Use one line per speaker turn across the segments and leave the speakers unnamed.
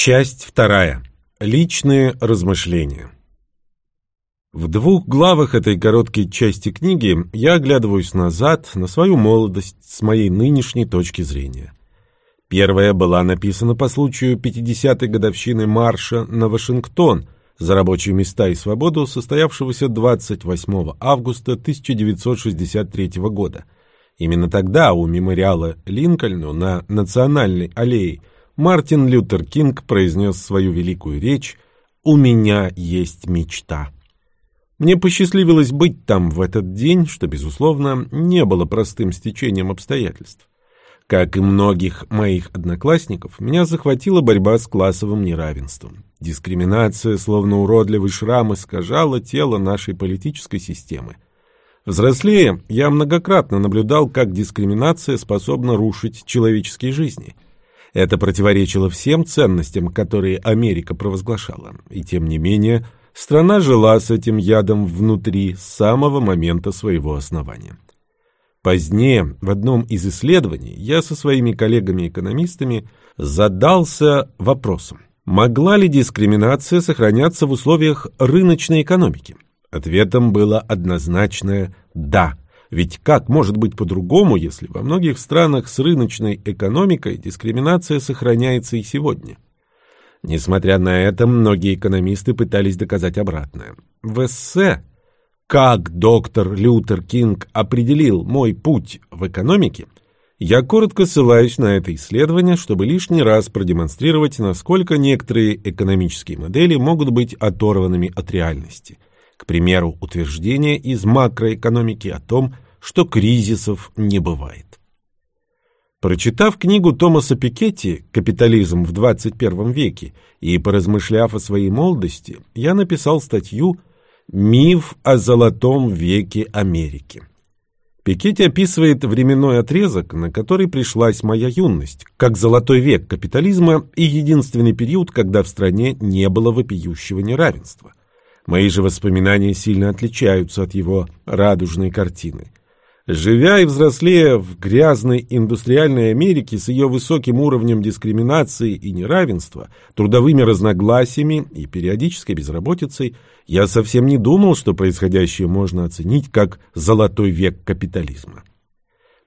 Часть вторая. Личные размышления. В двух главах этой короткой части книги я оглядываюсь назад на свою молодость с моей нынешней точки зрения. Первая была написана по случаю 50-й годовщины марша на Вашингтон за рабочие места и свободу, состоявшегося 28 августа 1963 года. Именно тогда у мемориала Линкольну на Национальной аллее Мартин Лютер Кинг произнес свою великую речь «У меня есть мечта». Мне посчастливилось быть там в этот день, что, безусловно, не было простым стечением обстоятельств. Как и многих моих одноклассников, меня захватила борьба с классовым неравенством. Дискриминация, словно уродливый шрам, искажала тело нашей политической системы. Взрослея, я многократно наблюдал, как дискриминация способна рушить человеческие жизни – это противоречило всем ценностям, которые Америка провозглашала. И тем не менее, страна жила с этим ядом внутри с самого момента своего основания. Позднее, в одном из исследований, я со своими коллегами-экономистами задался вопросом, могла ли дискриминация сохраняться в условиях рыночной экономики? Ответом было однозначное «да». Ведь как может быть по-другому, если во многих странах с рыночной экономикой дискриминация сохраняется и сегодня? Несмотря на это, многие экономисты пытались доказать обратное. В эссе «Как доктор Лютер Кинг определил мой путь в экономике» я коротко ссылаюсь на это исследование, чтобы лишний раз продемонстрировать, насколько некоторые экономические модели могут быть оторванными от реальности – к примеру, утверждение из макроэкономики о том, что кризисов не бывает. Прочитав книгу Томаса Пикетти «Капитализм в 21 веке» и поразмышляв о своей молодости, я написал статью «Миф о золотом веке Америки». Пикетти описывает временной отрезок, на который пришлась моя юность, как золотой век капитализма и единственный период, когда в стране не было вопиющего неравенства. Мои же воспоминания сильно отличаются от его радужной картины. Живя и взрослея в грязной индустриальной Америке с ее высоким уровнем дискриминации и неравенства, трудовыми разногласиями и периодической безработицей, я совсем не думал, что происходящее можно оценить как «золотой век капитализма».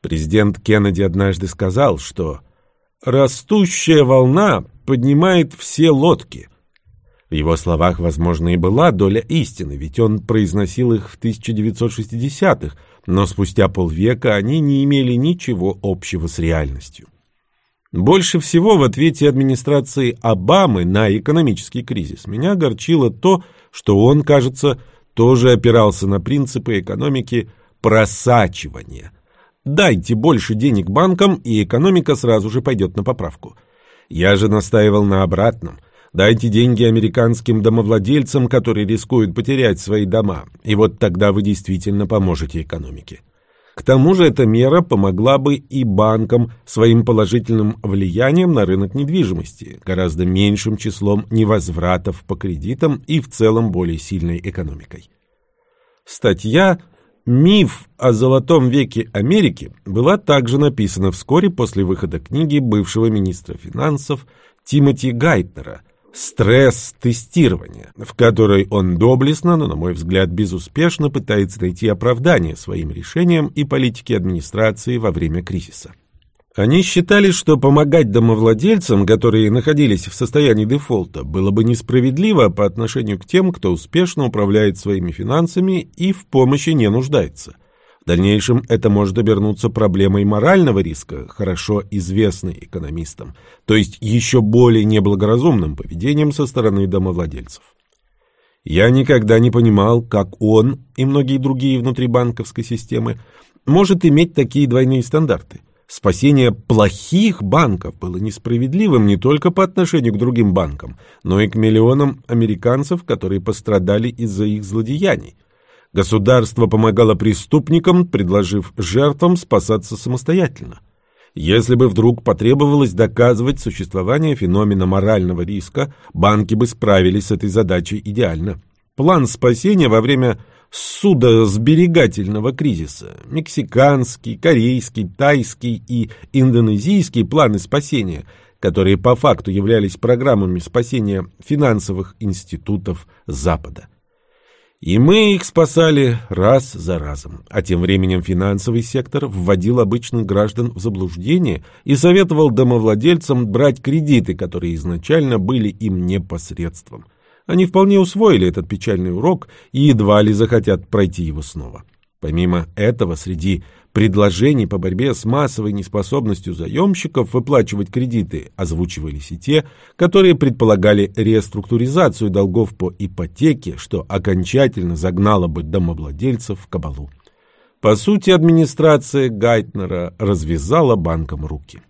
Президент Кеннеди однажды сказал, что «растущая волна поднимает все лодки, в его словах, возможно, и была доля истины, ведь он произносил их в 1960-х, но спустя полвека они не имели ничего общего с реальностью. Больше всего в ответе администрации Обамы на экономический кризис меня огорчило то, что он, кажется, тоже опирался на принципы экономики просачивания. Дайте больше денег банкам, и экономика сразу же пойдет на поправку. Я же настаивал на обратном – Дайте деньги американским домовладельцам, которые рискуют потерять свои дома, и вот тогда вы действительно поможете экономике. К тому же эта мера помогла бы и банкам своим положительным влиянием на рынок недвижимости, гораздо меньшим числом невозвратов по кредитам и в целом более сильной экономикой. Статья «Миф о золотом веке Америки» была также написана вскоре после выхода книги бывшего министра финансов Тимоти Гайтнера – стресс-тестирования, в которой он доблестно, но, на мой взгляд, безуспешно пытается найти оправдание своим решениям и политике администрации во время кризиса. Они считали, что помогать домовладельцам, которые находились в состоянии дефолта, было бы несправедливо по отношению к тем, кто успешно управляет своими финансами и в помощи не нуждается. В дальнейшем это может обернуться проблемой морального риска, хорошо известной экономистам, то есть еще более неблагоразумным поведением со стороны домовладельцев. Я никогда не понимал, как он и многие другие внутрибанковской системы может иметь такие двойные стандарты. Спасение плохих банков было несправедливым не только по отношению к другим банкам, но и к миллионам американцев, которые пострадали из-за их злодеяний – Государство помогало преступникам, предложив жертвам спасаться самостоятельно. Если бы вдруг потребовалось доказывать существование феномена морального риска, банки бы справились с этой задачей идеально. План спасения во время судосберегательного кризиса, мексиканский, корейский, тайский и индонезийский планы спасения, которые по факту являлись программами спасения финансовых институтов Запада. И мы их спасали раз за разом. А тем временем финансовый сектор вводил обычных граждан в заблуждение и советовал домовладельцам брать кредиты, которые изначально были им непосредством. Они вполне усвоили этот печальный урок и едва ли захотят пройти его снова. Помимо этого, среди предложений по борьбе с массовой неспособностью заемщиков выплачивать кредиты озвучивались и те, которые предполагали реструктуризацию долгов по ипотеке, что окончательно загнало бы домовладельцев в кабалу. По сути, администрация Гайтнера развязала банкам руки.